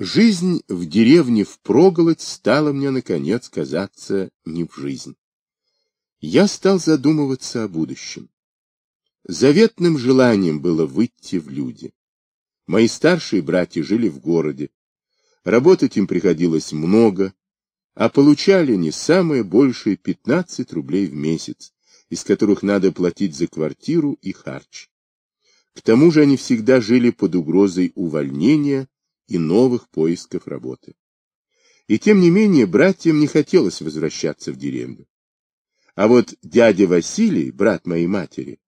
Жизнь в деревне впроголодь стала мне, наконец, казаться не в жизнь. Я стал задумываться о будущем. Заветным желанием было выйти в люди. Мои старшие братья жили в городе. Работать им приходилось много, а получали они самое большее 15 рублей в месяц, из которых надо платить за квартиру и харч. К тому же они всегда жили под угрозой увольнения и новых поисков работы. И тем не менее братьям не хотелось возвращаться в деревню. А вот дядя Василий, брат моей матери,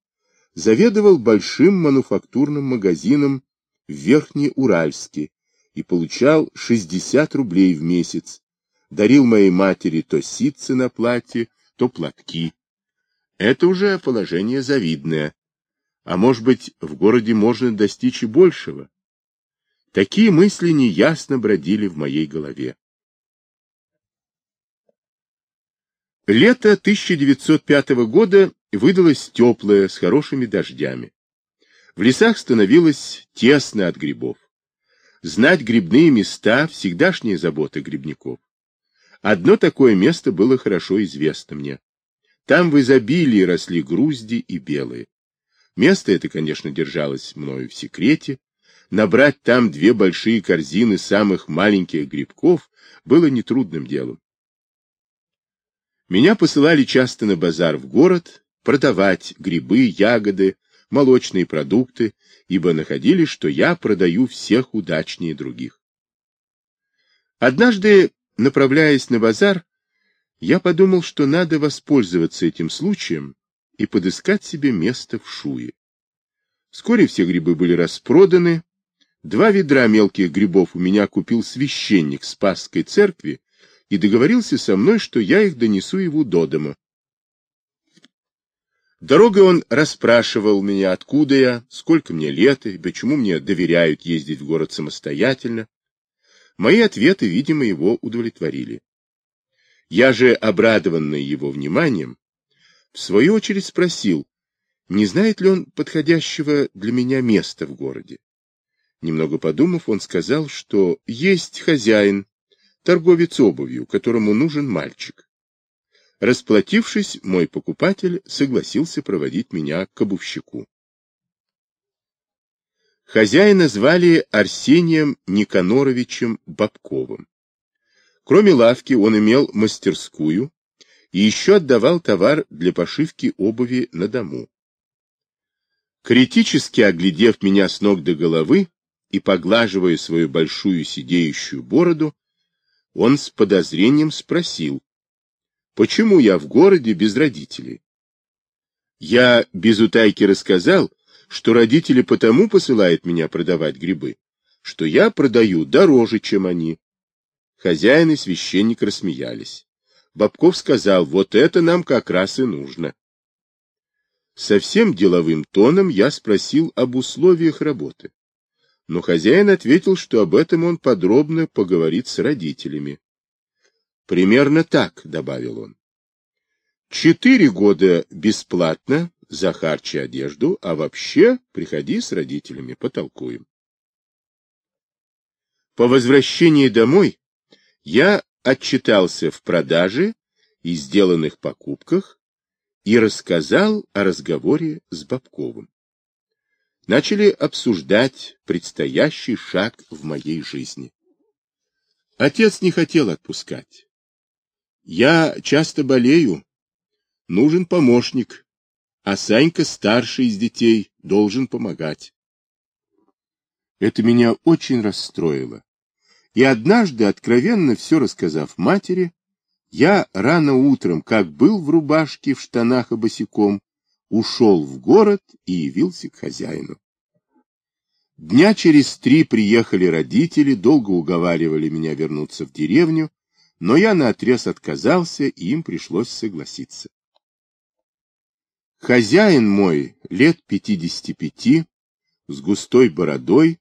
заведовал большим мануфактурным магазином в Верхнеуральске и получал 60 рублей в месяц, дарил моей матери то ситцы на платье, то платки. Это уже положение завидное. А может быть, в городе можно достичь и большего? Такие мысли неясно бродили в моей голове. Лето 1905 года выдалось теплое, с хорошими дождями. В лесах становилось тесно от грибов. Знать грибные места – всегдашняя забота грибников. Одно такое место было хорошо известно мне. Там в изобилии росли грузди и белые. Место это, конечно, держалось мною в секрете, Набрать там две большие корзины самых маленьких грибков было нетрудным делом. Меня посылали часто на базар в город продавать грибы, ягоды, молочные продукты, ибо находили, что я продаю всех удачнее других. Однажды, направляясь на базар, я подумал, что надо воспользоваться этим случаем и подыскать себе место в шуе. Вскоре все грибы были распроданы, Два ведра мелких грибов у меня купил священник Спасской церкви и договорился со мной, что я их донесу его до дома. Дорогой он расспрашивал меня, откуда я, сколько мне лет и почему мне доверяют ездить в город самостоятельно. Мои ответы, видимо, его удовлетворили. Я же, обрадованный его вниманием, в свою очередь спросил, не знает ли он подходящего для меня места в городе. Немного подумав, он сказал, что есть хозяин, торговец обувью, которому нужен мальчик. Расплатившись, мой покупатель согласился проводить меня к обувщику. Хозяина звали Арсением Никаноровичем Бабковым. Кроме лавки он имел мастерскую и еще отдавал товар для пошивки обуви на дому. Критически оглядев меня с ног до головы, и, поглаживая свою большую сидеющую бороду, он с подозрением спросил, почему я в городе без родителей? Я без утайки рассказал, что родители потому посылают меня продавать грибы, что я продаю дороже, чем они. Хозяин и священник рассмеялись. Бабков сказал, вот это нам как раз и нужно. Совсем деловым тоном я спросил об условиях работы но хозяин ответил, что об этом он подробно поговорит с родителями. «Примерно так», — добавил он. «Четыре года бесплатно за харчи одежду, а вообще приходи с родителями, потолкуем». По возвращении домой я отчитался в продаже и сделанных покупках и рассказал о разговоре с Бабковым начали обсуждать предстоящий шаг в моей жизни. Отец не хотел отпускать. Я часто болею, нужен помощник, а Санька, старший из детей, должен помогать. Это меня очень расстроило. И однажды, откровенно все рассказав матери, я рано утром, как был в рубашке, в штанах и босиком, ушел в город и явился к хозяину. Дня через три приехали родители, долго уговаривали меня вернуться в деревню, но я наотрез отказался, и им пришлось согласиться. Хозяин мой, лет пятидесяти пяти, с густой бородой,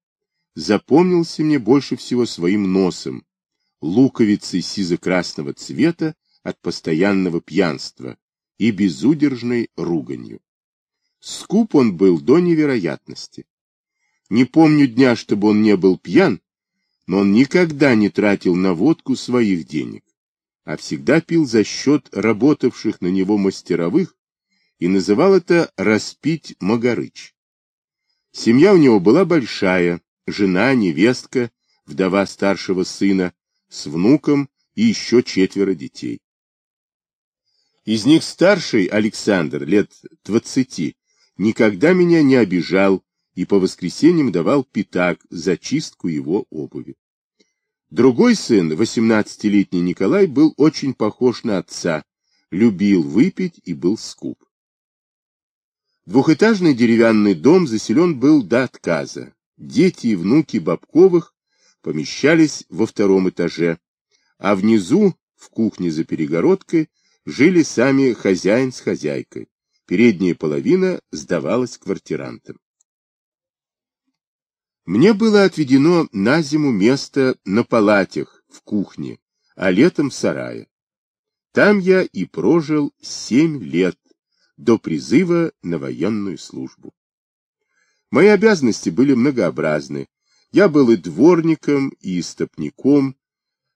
запомнился мне больше всего своим носом, луковицей сизо-красного цвета от постоянного пьянства и безудержной руганью. Скуп он был до невероятности. Не помню дня, чтобы он не был пьян, но он никогда не тратил на водку своих денег, а всегда пил за счет работавших на него мастеровых и называл это «распить Магарыч». Семья у него была большая, жена, невестка, вдова старшего сына, с внуком и еще четверо детей. Из них старший Александр, лет двадцати, никогда меня не обижал и по воскресеньям давал пятак за чистку его обуви. Другой сын, восемнадцатилетний Николай, был очень похож на отца, любил выпить и был скуп. Двухэтажный деревянный дом заселен был до отказа. Дети и внуки Бабковых помещались во втором этаже, а внизу, в кухне за перегородкой, жили сами хозяин с хозяйкой. Передняя половина сдавалась квартирантам. Мне было отведено на зиму место на палатях в кухне, а летом в сарае. Там я и прожил семь лет до призыва на военную службу. Мои обязанности были многообразны. Я был и дворником, и истопником,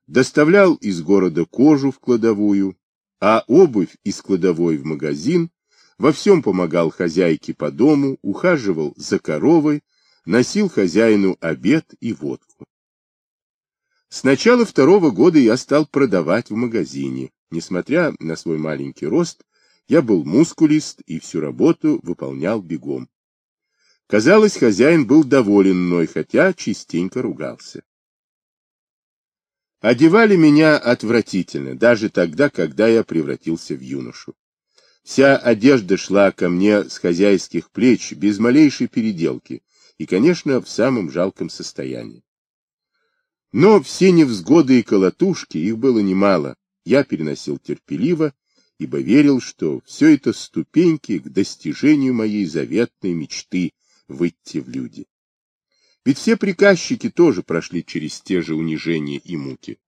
доставлял из города кожу в кладовую, а обувь из кладовой в магазин, во всем помогал хозяйке по дому, ухаживал за коровой, носил хозяину обед и водку. С начала второго года я стал продавать в магазине. Несмотря на свой маленький рост, я был мускулист и всю работу выполнял бегом. Казалось, хозяин был доволен мной, хотя частенько ругался. Одевали меня отвратительно, даже тогда, когда я превратился в юношу. Вся одежда шла ко мне с хозяйских плеч, без малейшей переделки, и, конечно, в самом жалком состоянии. Но все невзгоды и колотушки, их было немало, я переносил терпеливо, ибо верил, что все это ступеньки к достижению моей заветной мечты выйти в люди. Ведь все приказчики тоже прошли через те же унижения и муки.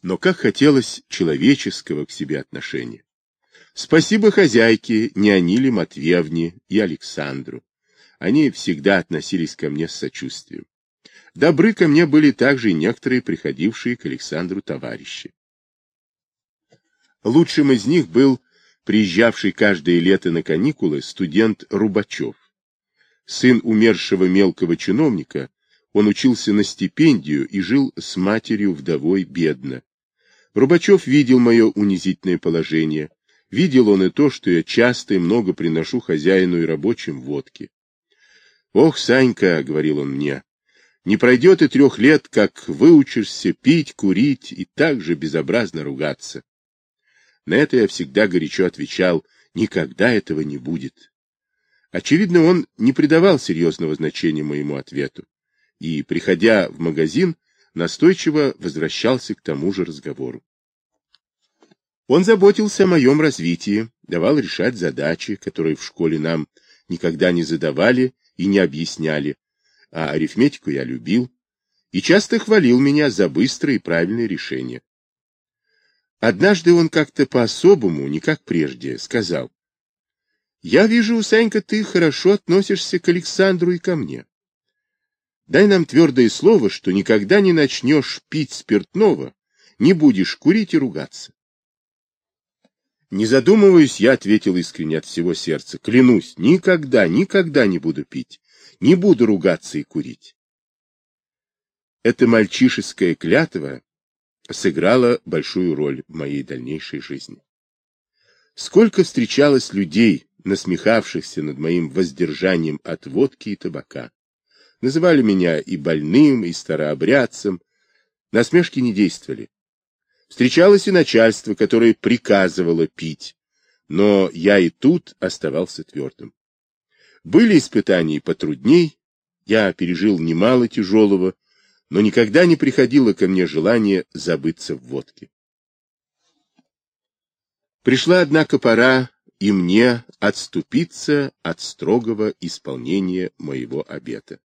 Но как хотелось человеческого к себе отношения. Спасибо хозяйке Неониле Матвеевне и Александру. Они всегда относились ко мне с сочувствием. Добры ко мне были также и некоторые приходившие к Александру товарищи. Лучшим из них был приезжавший каждое лето на каникулы студент Рубачев. Сын умершего мелкого чиновника, он учился на стипендию и жил с матерью вдовой бедно. Рубачев видел мое унизительное положение, видел он и то, что я часто и много приношу хозяину и рабочим водки. «Ох, Санька», — говорил он мне, — «не пройдет и трех лет, как выучишься пить, курить и так же безобразно ругаться». На это я всегда горячо отвечал, «никогда этого не будет». Очевидно, он не придавал серьезного значения моему ответу, и, приходя в магазин, настойчиво возвращался к тому же разговору. Он заботился о моем развитии, давал решать задачи, которые в школе нам никогда не задавали и не объясняли, а арифметику я любил, и часто хвалил меня за быстрые и правильные решения. Однажды он как-то по-особому, не как прежде, сказал, я вижу, Санька, ты хорошо относишься к Александру и ко мне. Дай нам твердое слово, что никогда не начнешь пить спиртного, не будешь курить и ругаться. Не задумываясь, я ответил искренне от всего сердца. Клянусь, никогда, никогда не буду пить, не буду ругаться и курить. Эта мальчишеская клятва сыграла большую роль в моей дальнейшей жизни. Сколько встречалось людей, насмехавшихся над моим воздержанием от водки и табака. Называли меня и больным, и старообрядцем. Насмешки не действовали. Встречалось и начальство, которое приказывало пить, но я и тут оставался твердым. Были испытания потрудней, я пережил немало тяжелого, но никогда не приходило ко мне желание забыться в водке. Пришла, однако, пора и мне отступиться от строгого исполнения моего обета.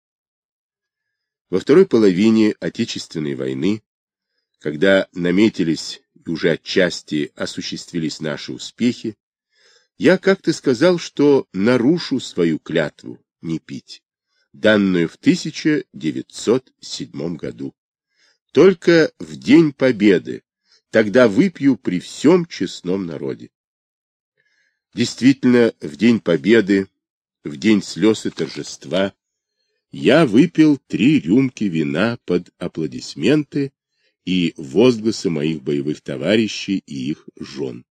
Во второй половине Отечественной войны, когда наметились и уже отчасти осуществились наши успехи, я как-то сказал, что нарушу свою клятву не пить. данную в 1907 году. Только в День Победы, тогда выпью при всем честном народе. Действительно, в День Победы, в день слез и торжества, я выпил три рюмки вина под аплодисменты и возгласы моих боевых товарищей и их жен.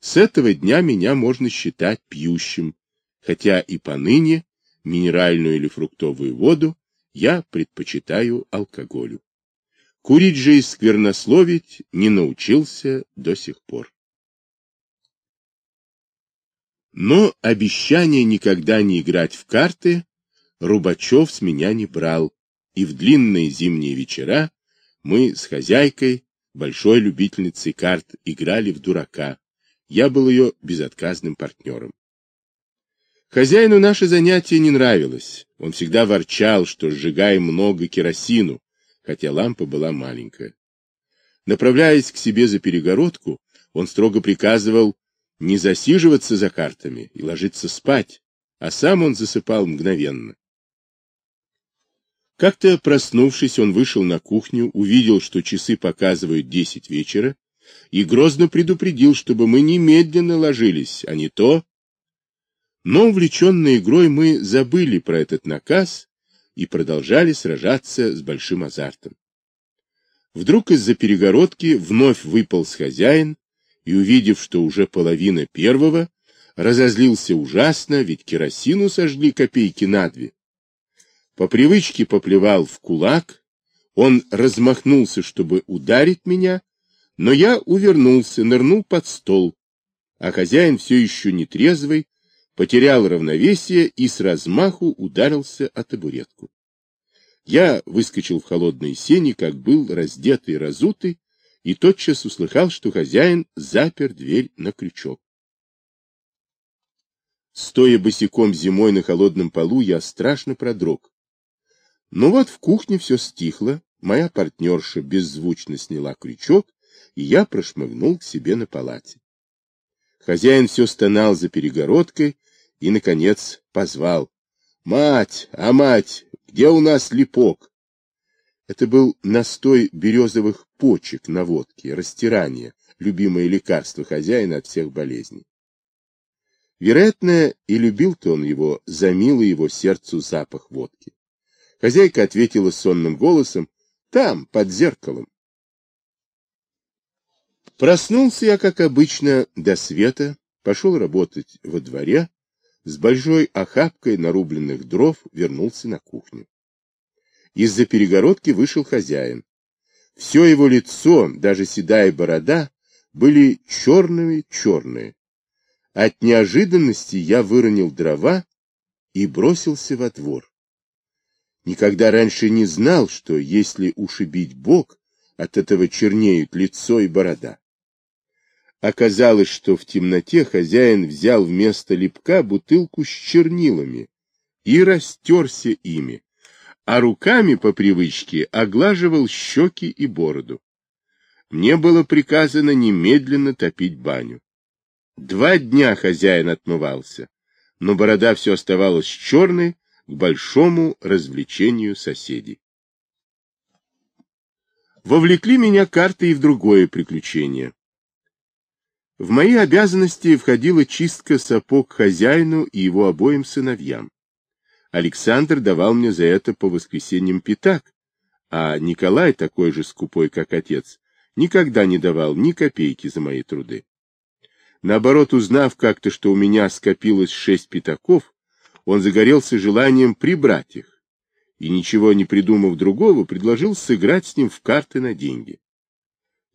С этого дня меня можно считать пьющим, хотя и поныне минеральную или фруктовую воду я предпочитаю алкоголю. Курить же и сквернословить не научился до сих пор. Но обещание никогда не играть в карты Рубачев с меня не брал, и в длинные зимние вечера мы с хозяйкой, большой любительницей карт, играли в дурака. Я был ее безотказным партнером. Хозяину наше занятие не нравилось. Он всегда ворчал, что сжигаем много керосину, хотя лампа была маленькая. Направляясь к себе за перегородку, он строго приказывал не засиживаться за картами и ложиться спать, а сам он засыпал мгновенно. Как-то проснувшись, он вышел на кухню, увидел, что часы показывают десять вечера, и грозно предупредил, чтобы мы немедленно ложились, а не то... Но, увлеченной игрой, мы забыли про этот наказ и продолжали сражаться с большим азартом. Вдруг из-за перегородки вновь выпал с хозяин, и, увидев, что уже половина первого, разозлился ужасно, ведь керосину сожгли копейки на две. По привычке поплевал в кулак, он размахнулся, чтобы ударить меня, но я увернулся, нырнул под стол, а хозяин все еще не трезвый, потерял равновесие и с размаху ударился о табуретку. Я выскочил в холодные сени, как был раздетый разутый, и тотчас услыхал, что хозяин запер дверь на крючок. Стоя босиком зимой на холодном полу, я страшно продрог. Но вот в кухне все стихло, моя партнерша беззвучно сняла крючок, и я прошмыгнул к себе на палате. Хозяин все стонал за перегородкой и, наконец, позвал. — Мать, а мать, где у нас липок? Это был настой березовых почек на водке, растирание, любимое лекарство хозяина от всех болезней. Вероятно, и любил-то он его за милый его сердцу запах водки. Хозяйка ответила сонным голосом, там, под зеркалом. Проснулся я, как обычно, до света, пошел работать во дворе, с большой охапкой нарубленных дров вернулся на кухню. Из-за перегородки вышел хозяин. Все его лицо, даже седая борода, были черными-черные. От неожиданности я выронил дрова и бросился во двор. Никогда раньше не знал, что если ушибить бок, от этого чернеют лицо и борода. Оказалось, что в темноте хозяин взял вместо липка бутылку с чернилами и растерся ими, а руками по привычке оглаживал щеки и бороду. Мне было приказано немедленно топить баню. Два дня хозяин отмывался, но борода все оставалась черной к большому развлечению соседей. Вовлекли меня карты и в другое приключение. В мои обязанности входила чистка сапог хозяину и его обоим сыновьям. Александр давал мне за это по воскресеньям пятак, а Николай, такой же скупой, как отец, никогда не давал ни копейки за мои труды. Наоборот, узнав как-то, что у меня скопилось шесть пятаков, он загорелся желанием прибрать их, и, ничего не придумав другого, предложил сыграть с ним в карты на деньги.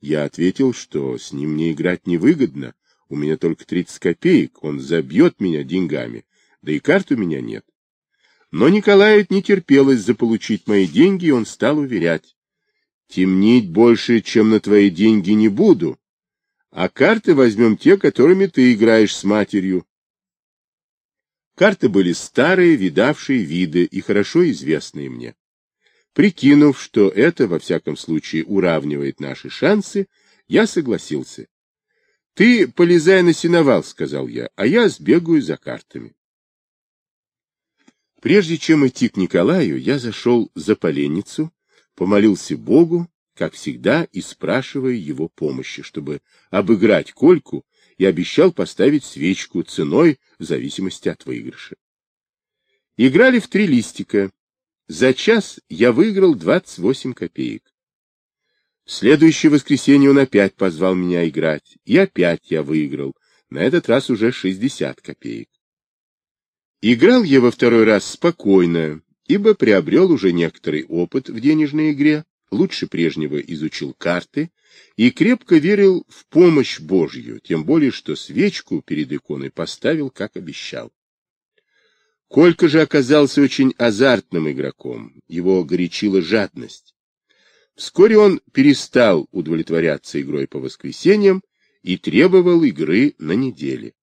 Я ответил, что с ним мне играть невыгодно, у меня только 30 копеек, он забьет меня деньгами, да и карт у меня нет. Но Николаю не терпелось заполучить мои деньги, и он стал уверять. Темнить больше, чем на твои деньги, не буду, а карты возьмем те, которыми ты играешь с матерью. Карты были старые, видавшие виды и хорошо известные мне. Прикинув, что это, во всяком случае, уравнивает наши шансы, я согласился. — Ты полезай на сеновал, — сказал я, — а я сбегаю за картами. Прежде чем идти к Николаю, я зашел за поленницу, помолился Богу, как всегда, и спрашивая его помощи, чтобы обыграть Кольку, и обещал поставить свечку ценой в зависимости от выигрыша. Играли в три листика. За час я выиграл 28 копеек. В следующее воскресенье он опять позвал меня играть, и опять я выиграл, на этот раз уже 60 копеек. Играл я во второй раз спокойно, ибо приобрел уже некоторый опыт в денежной игре, лучше прежнего изучил карты и крепко верил в помощь Божью, тем более, что свечку перед иконой поставил, как обещал. Колька же оказался очень азартным игроком, его горячила жадность. Вскоре он перестал удовлетворяться игрой по воскресеньям и требовал игры на неделе.